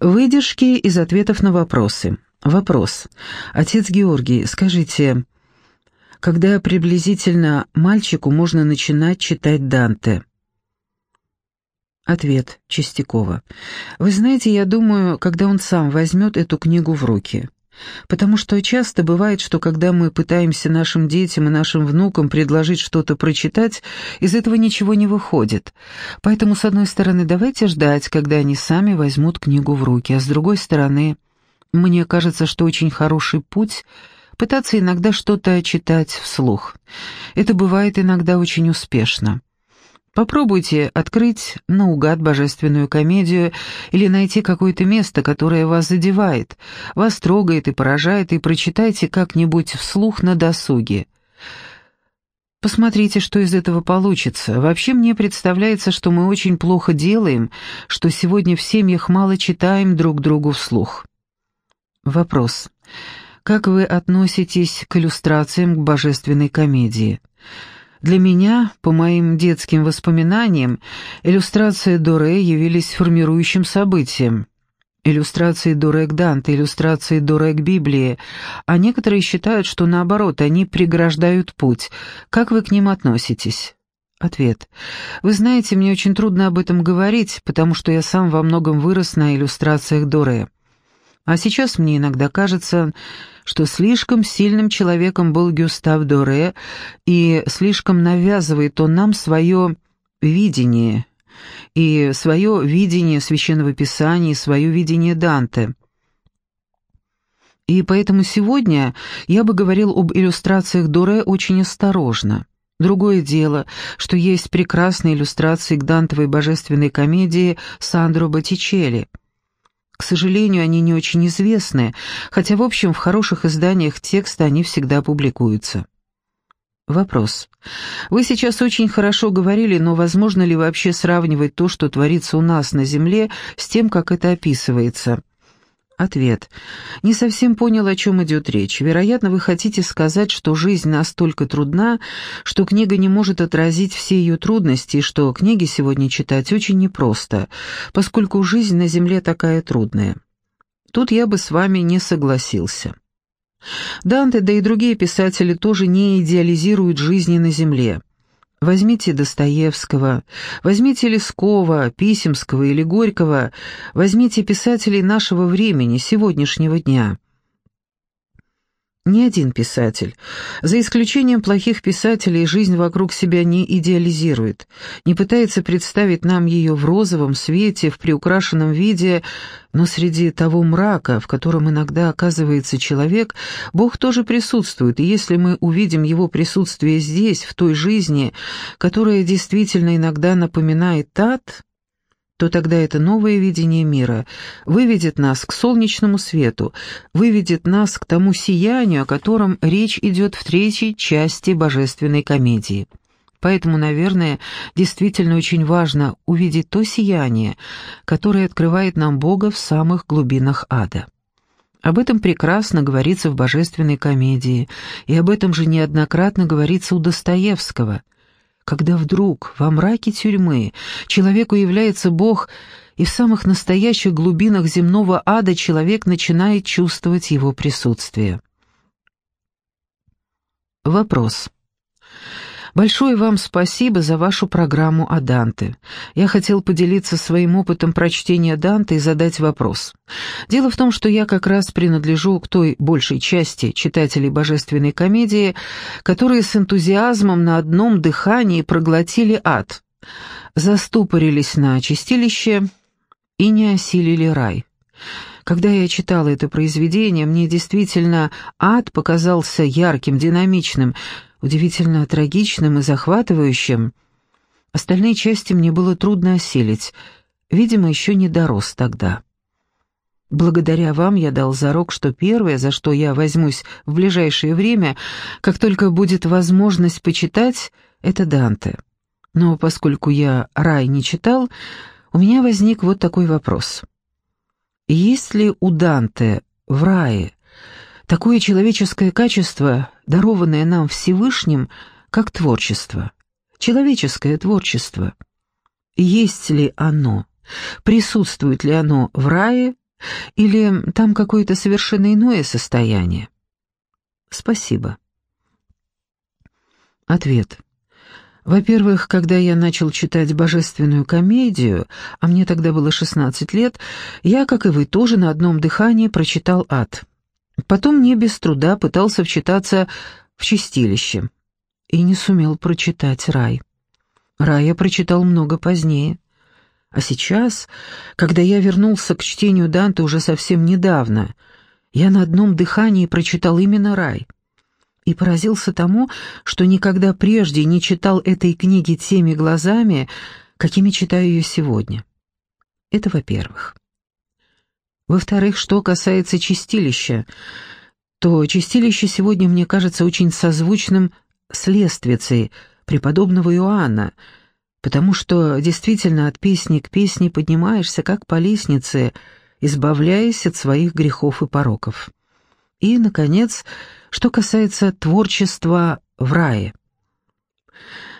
Выдержки из ответов на вопросы. Вопрос. Отец Георгий, скажите, когда приблизительно мальчику можно начинать читать Данте? Ответ Чистякова. Вы знаете, я думаю, когда он сам возьмет эту книгу в руки. Потому что часто бывает, что когда мы пытаемся нашим детям и нашим внукам предложить что-то прочитать, из этого ничего не выходит. Поэтому, с одной стороны, давайте ждать, когда они сами возьмут книгу в руки, а с другой стороны, мне кажется, что очень хороший путь — пытаться иногда что-то читать вслух. Это бывает иногда очень успешно. Попробуйте открыть наугад божественную комедию или найти какое-то место, которое вас задевает, вас трогает и поражает, и прочитайте как-нибудь вслух на досуге. Посмотрите, что из этого получится. Вообще мне представляется, что мы очень плохо делаем, что сегодня в семьях мало читаем друг другу вслух. Вопрос. Как вы относитесь к иллюстрациям к божественной комедии? Для меня, по моим детским воспоминаниям, иллюстрации Доре явились формирующим событием. Иллюстрации Доре к Данте, иллюстрации Доре к Библии, а некоторые считают, что наоборот, они преграждают путь. Как вы к ним относитесь? Ответ. Вы знаете, мне очень трудно об этом говорить, потому что я сам во многом вырос на иллюстрациях Доре. А сейчас мне иногда кажется, что слишком сильным человеком был Гюстав Доре, и слишком навязывает он нам свое видение, и свое видение Священного Писания, и свое видение Данте. И поэтому сегодня я бы говорил об иллюстрациях Доре очень осторожно. Другое дело, что есть прекрасные иллюстрации к Дантовой божественной комедии Сандро Боттичелли – к сожалению, они не очень известны, хотя, в общем, в хороших изданиях текста они всегда публикуются. Вопрос. Вы сейчас очень хорошо говорили, но возможно ли вообще сравнивать то, что творится у нас на Земле, с тем, как это описывается? Ответ. Не совсем понял, о чем идет речь. Вероятно, вы хотите сказать, что жизнь настолько трудна, что книга не может отразить все ее трудности, и что книги сегодня читать очень непросто, поскольку жизнь на Земле такая трудная. Тут я бы с вами не согласился. Данте, да и другие писатели тоже не идеализируют жизни на Земле. Возьмите Достоевского, возьмите Лескова, Писемского или Горького, возьмите писателей нашего времени, сегодняшнего дня. Ни один писатель, за исключением плохих писателей, жизнь вокруг себя не идеализирует, не пытается представить нам ее в розовом свете, в приукрашенном виде, но среди того мрака, в котором иногда оказывается человек, Бог тоже присутствует, и если мы увидим его присутствие здесь, в той жизни, которая действительно иногда напоминает ад, то тогда это новое видение мира выведет нас к солнечному свету, выведет нас к тому сиянию, о котором речь идет в третьей части божественной комедии. Поэтому, наверное, действительно очень важно увидеть то сияние, которое открывает нам Бога в самых глубинах ада. Об этом прекрасно говорится в божественной комедии, и об этом же неоднократно говорится у Достоевского – когда вдруг во мраке тюрьмы человеку является Бог, и в самых настоящих глубинах земного ада человек начинает чувствовать его присутствие. Вопрос. Большое вам спасибо за вашу программу о Данте. Я хотел поделиться своим опытом прочтения Данте и задать вопрос. Дело в том, что я как раз принадлежу к той большей части читателей божественной комедии, которые с энтузиазмом на одном дыхании проглотили ад, заступорились на чистилище и не осилили рай. Когда я читала это произведение, мне действительно ад показался ярким, динамичным, удивительно трагичным и захватывающим. Остальные части мне было трудно осилить, видимо, еще не дорос тогда. Благодаря вам я дал зарок, что первое, за что я возьмусь в ближайшее время, как только будет возможность почитать, это Данте. Но поскольку я рай не читал, у меня возник вот такой вопрос. Есть ли у Данте в рае такое человеческое качество, дарованное нам Всевышним, как творчество, человеческое творчество. Есть ли оно, присутствует ли оно в рае Или там какое-то совершенно иное состояние? Спасибо. Ответ. Во-первых, когда я начал читать божественную комедию, а мне тогда было 16 лет, я, как и вы, тоже на одном дыхании прочитал ад. Потом не без труда пытался вчитаться в чистилище и не сумел прочитать рай. Рай я прочитал много позднее. А сейчас, когда я вернулся к чтению Данте уже совсем недавно, я на одном дыхании прочитал именно рай и поразился тому, что никогда прежде не читал этой книги теми глазами, какими читаю ее сегодня. Это во-первых. Во-вторых, что касается чистилища, то чистилище сегодня мне кажется очень созвучным с лествицей преподобного Иоанна, потому что действительно от песни к песне поднимаешься, как по лестнице, избавляясь от своих грехов и пороков. И, наконец, что касается творчества в рае.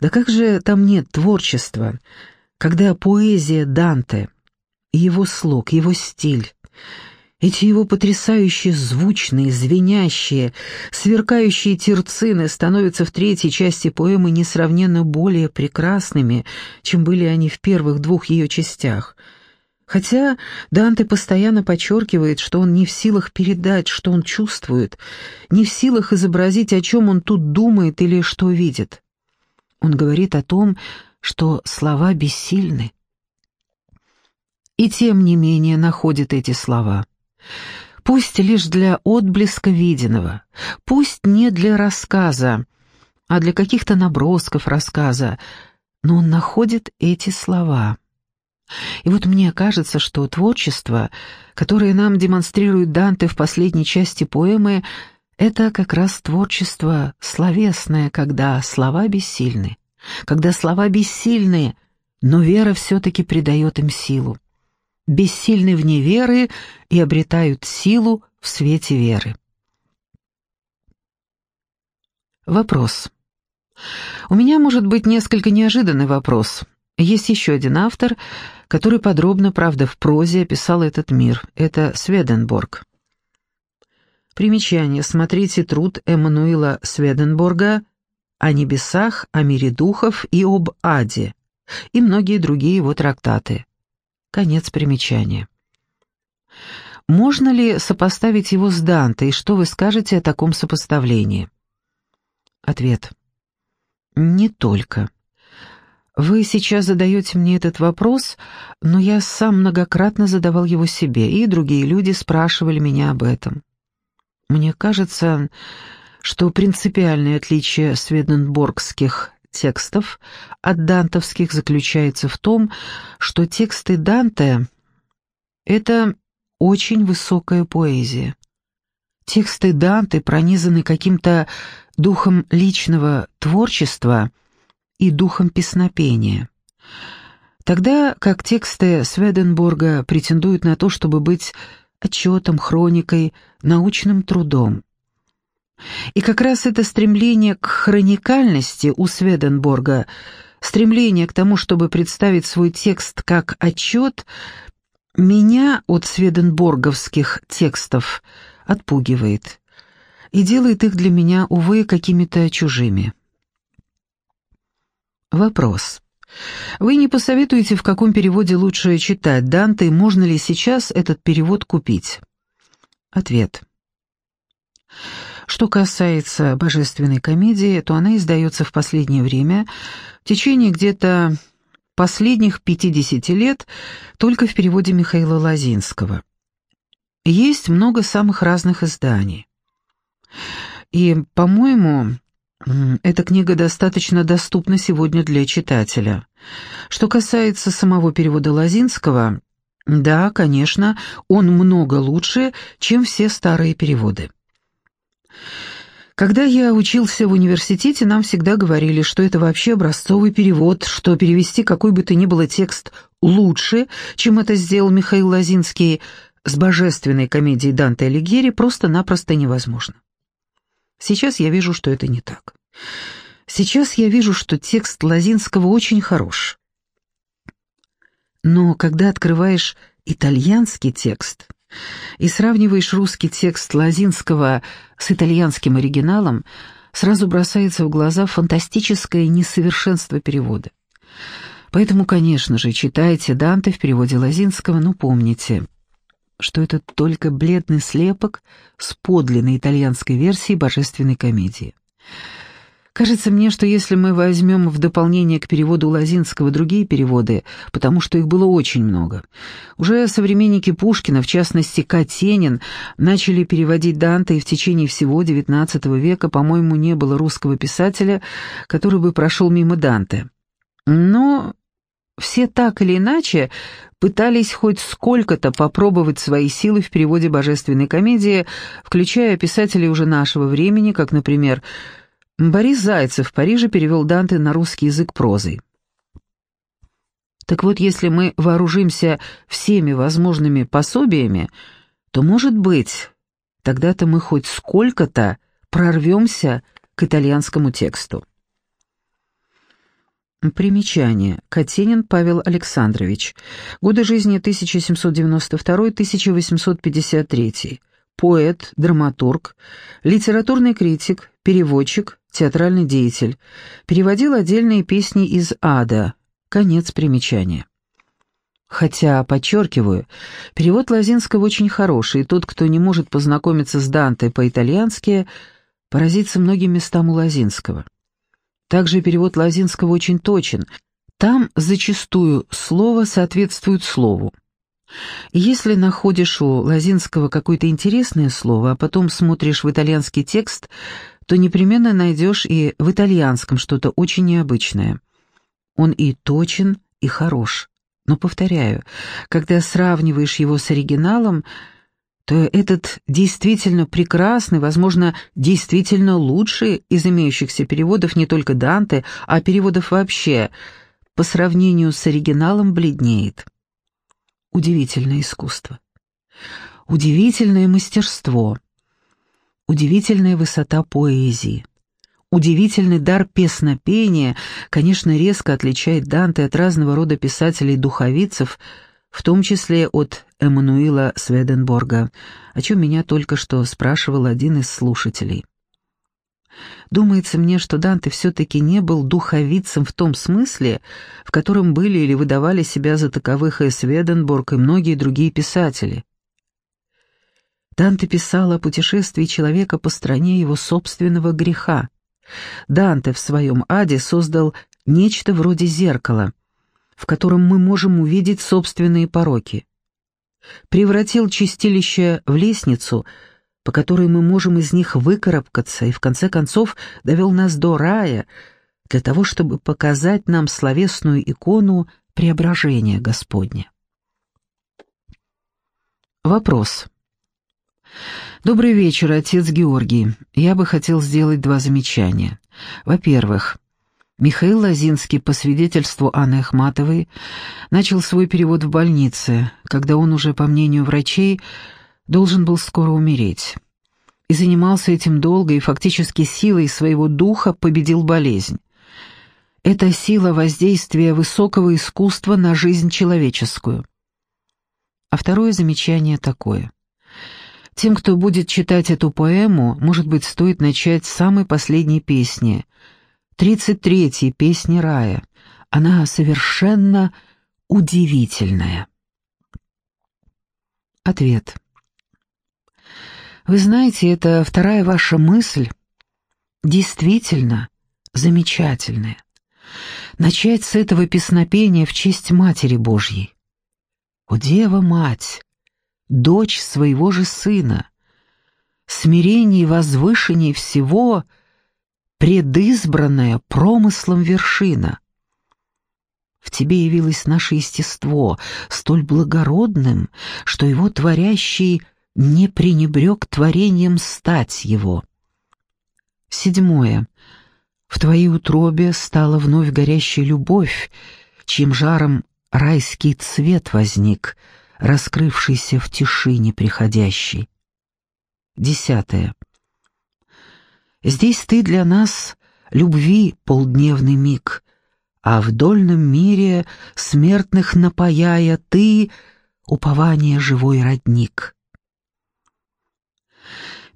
Да как же там нет творчества, когда поэзия Данте, его слог, его стиль, эти его потрясающие звучные, звенящие, сверкающие терцины становятся в третьей части поэмы несравненно более прекрасными, чем были они в первых двух ее частях. Хотя Данте постоянно подчеркивает, что он не в силах передать, что он чувствует, не в силах изобразить, о чем он тут думает или что видит. Он говорит о том, что слова бессильны. И тем не менее находит эти слова – Пусть лишь для отблеска виденного, пусть не для рассказа, а для каких-то набросков рассказа, но он находит эти слова. И вот мне кажется, что творчество, которое нам демонстрирует Данте в последней части поэмы, это как раз творчество словесное, когда слова бессильны, когда слова бессильны, но вера все-таки придает им силу бессильны вне веры и обретают силу в свете веры. Вопрос. У меня может быть несколько неожиданный вопрос. Есть еще один автор, который подробно, правда, в прозе описал этот мир. Это Сведенборг. Примечание. Смотрите труд Эммануила Сведенборга о небесах, о мире духов и об аде, и многие другие его трактаты. Конец примечания. Можно ли сопоставить его с Данте, и что вы скажете о таком сопоставлении? Ответ. Не только. Вы сейчас задаете мне этот вопрос, но я сам многократно задавал его себе, и другие люди спрашивали меня об этом. Мне кажется, что принципиальное отличие сведенборгских текстов от дантовских заключается в том, что тексты Данте — это очень высокая поэзия. Тексты Данте пронизаны каким-то духом личного творчества и духом песнопения. Тогда как тексты Сведенбурга претендуют на то, чтобы быть отчетом, хроникой, научным трудом. И как раз это стремление к хроникальности у Сведенборга, стремление к тому, чтобы представить свой текст как отчет, меня от сведенборговских текстов отпугивает и делает их для меня, увы, какими-то чужими. Вопрос. Вы не посоветуете, в каком переводе лучше читать Данте, и можно ли сейчас этот перевод купить? Ответ. Что касается божественной комедии, то она издается в последнее время, в течение где-то последних 50 лет, только в переводе Михаила Лозинского. Есть много самых разных изданий. И, по-моему, эта книга достаточно доступна сегодня для читателя. Что касается самого перевода Лозинского, да, конечно, он много лучше, чем все старые переводы. Когда я учился в университете, нам всегда говорили, что это вообще образцовый перевод, что перевести какой бы то ни было текст лучше, чем это сделал Михаил Лозинский с божественной комедией Данте Алигьери, просто-напросто невозможно. Сейчас я вижу, что это не так. Сейчас я вижу, что текст Лозинского очень хорош. Но когда открываешь итальянский текст, и сравниваешь русский текст Лазинского с итальянским оригиналом, сразу бросается в глаза фантастическое несовершенство перевода. Поэтому, конечно же, читайте Данте в переводе Лазинского, но помните, что это только бледный слепок с подлинной итальянской версией божественной комедии. Кажется мне, что если мы возьмем в дополнение к переводу Лазинского другие переводы, потому что их было очень много, уже современники Пушкина, в частности Катенин, начали переводить Данте, и в течение всего XIX века, по-моему, не было русского писателя, который бы прошел мимо Данте. Но все так или иначе пытались хоть сколько-то попробовать свои силы в переводе божественной комедии, включая писателей уже нашего времени, как, например, Борис Зайцев в Париже перевел Данте на русский язык прозой. Так вот, если мы вооружимся всеми возможными пособиями, то, может быть, тогда-то мы хоть сколько-то прорвемся к итальянскому тексту. Примечание. Катенин Павел Александрович. Годы жизни 1792-1853 поэт, драматург, литературный критик, переводчик, театральный деятель. Переводил отдельные песни из ада. Конец примечания. Хотя, подчеркиваю, перевод Лозинского очень хороший, и тот, кто не может познакомиться с Данте по-итальянски, поразится многим местам у Лозинского. Также перевод Лозинского очень точен. Там зачастую слово соответствует слову. Если находишь у Лозинского какое-то интересное слово, а потом смотришь в итальянский текст, то непременно найдешь и в итальянском что-то очень необычное. Он и точен, и хорош. Но, повторяю, когда сравниваешь его с оригиналом, то этот действительно прекрасный, возможно, действительно лучший из имеющихся переводов не только Данте, а переводов вообще, по сравнению с оригиналом бледнеет. Удивительное искусство. Удивительное мастерство. Удивительная высота поэзии. Удивительный дар песнопения, конечно, резко отличает Данте от разного рода писателей-духовицев, в том числе от Эммануила Сведенборга, о чем меня только что спрашивал один из слушателей. Думается мне, что Данте все-таки не был духовицем в том смысле, в котором были или выдавали себя за таковых и Сведенборг, и многие другие писатели. Данте писал о путешествии человека по стране его собственного греха. Данте в своем аде создал нечто вроде зеркала, в котором мы можем увидеть собственные пороки. Превратил чистилище в лестницу — по которой мы можем из них выкарабкаться, и в конце концов довел нас до рая, для того, чтобы показать нам словесную икону преображения Господня. Вопрос. Добрый вечер, отец Георгий. Я бы хотел сделать два замечания. Во-первых, Михаил Лозинский, по свидетельству Анны Ахматовой, начал свой перевод в больнице, когда он уже, по мнению врачей, должен был скоро умереть. И занимался этим долго, и фактически силой своего духа победил болезнь. Это сила воздействия высокого искусства на жизнь человеческую. А второе замечание такое. Тем, кто будет читать эту поэму, может быть, стоит начать с самой последней песни, 33-й песни рая. Она совершенно удивительная. Ответ. Вы знаете, это вторая ваша мысль действительно замечательная. Начать с этого песнопения в честь Матери Божьей. О, Дева-Мать, дочь своего же Сына, смирение и возвышение всего, предизбранная промыслом вершина. В тебе явилось наше естество, столь благородным, что его творящий — не пренебрег творением стать его. Седьмое. В твоей утробе стала вновь горящая любовь, чьим жаром райский цвет возник, раскрывшийся в тиши неприходящей. Десятое. Здесь ты для нас любви полдневный миг, а в дольном мире смертных напаяя ты — упование живой родник.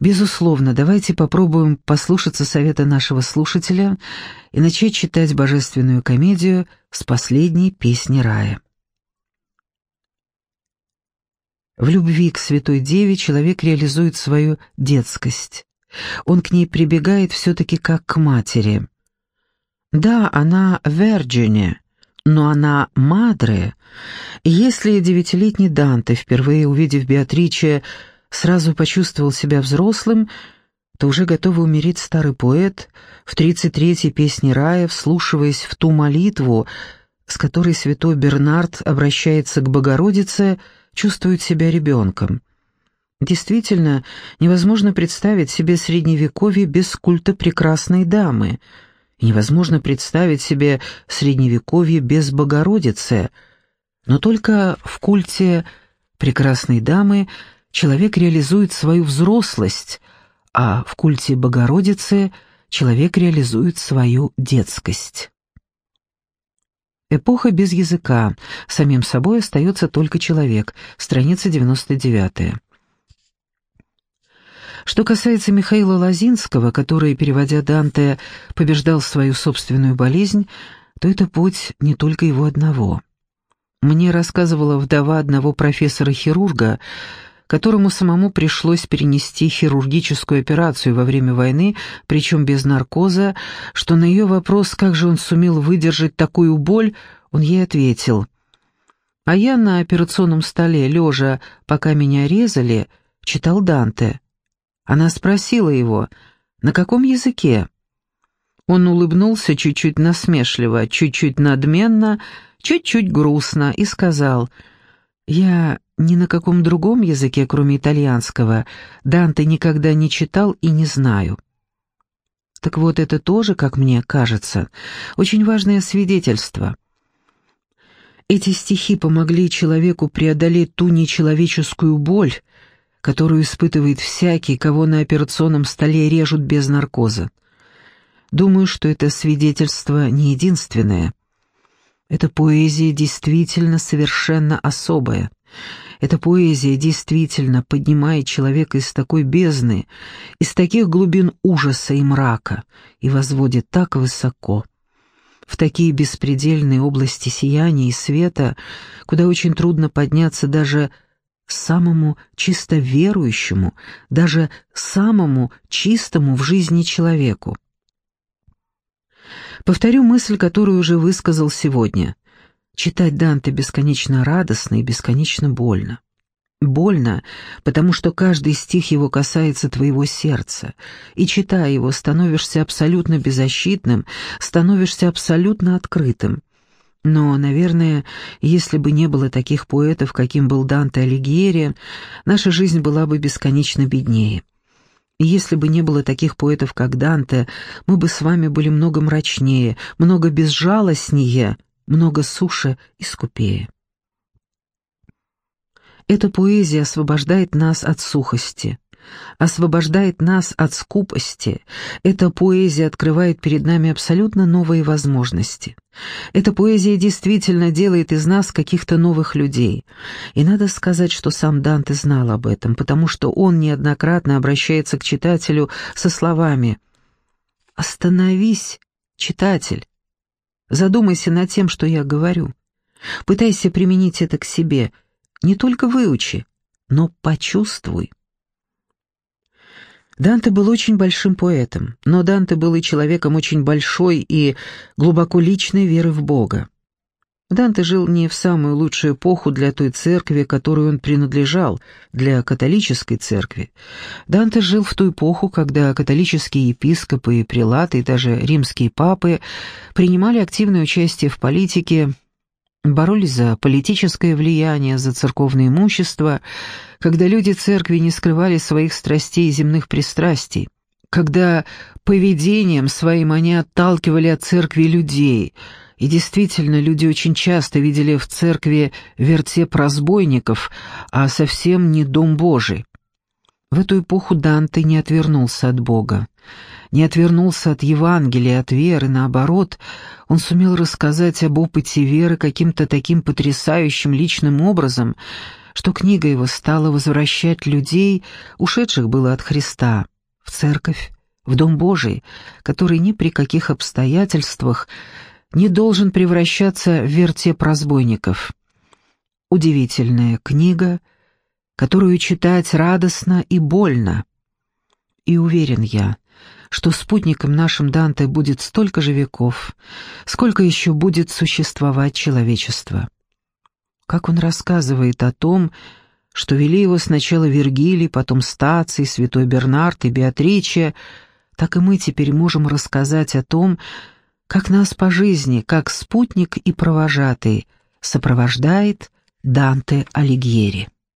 Безусловно, давайте попробуем послушаться совета нашего слушателя и начать читать божественную комедию с последней песни рая. В любви к Святой Деве человек реализует свою детскость. Он к ней прибегает все-таки как к матери. Да, она Верджине, но она Мадре. Если девятилетний Данте, впервые увидев Беатриче, сразу почувствовал себя взрослым, то уже готовый умереть старый поэт в 33-й песне рая, вслушиваясь в ту молитву, с которой святой Бернард обращается к Богородице, чувствует себя ребенком. Действительно, невозможно представить себе средневековье без культа прекрасной дамы. невозможно представить себе средневековье без Богородицы. Но только в культе прекрасной дамы человек реализует свою взрослость, а в культе Богородицы человек реализует свою детскость. Эпоха без языка. Самим собой остается только человек. Страница 99. Что касается Михаила Лозинского, который, переводя Данте, побеждал свою собственную болезнь, то это путь не только его одного. Мне рассказывала вдова одного профессора-хирурга, которому самому пришлось перенести хирургическую операцию во время войны, причем без наркоза, что на ее вопрос, как же он сумел выдержать такую боль, он ей ответил. А я на операционном столе, лежа, пока меня резали, читал Данте. Она спросила его, на каком языке? Он улыбнулся чуть-чуть насмешливо, чуть-чуть надменно, чуть-чуть грустно и сказал, «Я ни на каком другом языке, кроме итальянского, Данте никогда не читал и не знаю». Так вот, это тоже, как мне кажется, очень важное свидетельство. Эти стихи помогли человеку преодолеть ту нечеловеческую боль, которую испытывает всякий, кого на операционном столе режут без наркоза. Думаю, что это свидетельство не единственное. Эта поэзия действительно совершенно особая. Эта поэзия действительно поднимает человека из такой бездны, из таких глубин ужаса и мрака и возводит так высоко, в такие беспредельные области сияния и света, куда очень трудно подняться даже самому чисто верующему, даже самому чистому в жизни человеку. Повторю мысль, которую уже высказал сегодня. Читать Данте бесконечно радостно и бесконечно больно. Больно, потому что каждый стих его касается твоего сердца, и, читая его, становишься абсолютно беззащитным, становишься абсолютно открытым. Но, наверное, если бы не было таких поэтов, каким был Данте Алигьери, наша жизнь была бы бесконечно беднее. И если бы не было таких поэтов, как Данте, мы бы с вами были много мрачнее, много безжалостнее, много суше и скупее. Эта поэзия освобождает нас от сухости, освобождает нас от скупости. Эта поэзия открывает перед нами абсолютно новые возможности. Эта поэзия действительно делает из нас каких-то новых людей. И надо сказать, что сам Данте знал об этом, потому что он неоднократно обращается к читателю со словами «Остановись, читатель, задумайся над тем, что я говорю. Пытайся применить это к себе, не только выучи, но почувствуй». Данте был очень большим поэтом, но Данте был и человеком очень большой и глубоко личной веры в Бога. Данте жил не в самую лучшую эпоху для той церкви, которой он принадлежал, для католической церкви. Данте жил в ту эпоху, когда католические епископы и прилаты, и даже римские папы принимали активное участие в политике, боролись за политическое влияние, за церковное имущество, когда люди церкви не скрывали своих страстей и земных пристрастий, когда поведением своим они отталкивали от церкви людей, и действительно люди очень часто видели в церкви вертеп разбойников, а совсем не дом Божий. В эту эпоху Данте не отвернулся от Бога не отвернулся от Евангелия, от веры, наоборот, он сумел рассказать об опыте веры каким-то таким потрясающим личным образом, что книга его стала возвращать людей, ушедших было от Христа, в церковь, в Дом Божий, который ни при каких обстоятельствах не должен превращаться в вертеп разбойников. Удивительная книга, которую читать радостно и больно. И уверен я, что спутником нашим Данте будет столько же веков, сколько еще будет существовать человечество. Как он рассказывает о том, что вели его сначала Вергилий, потом Стаций, святой Бернард и Беатриче, так и мы теперь можем рассказать о том, как нас по жизни, как спутник и провожатый, сопровождает Данте Алигьери.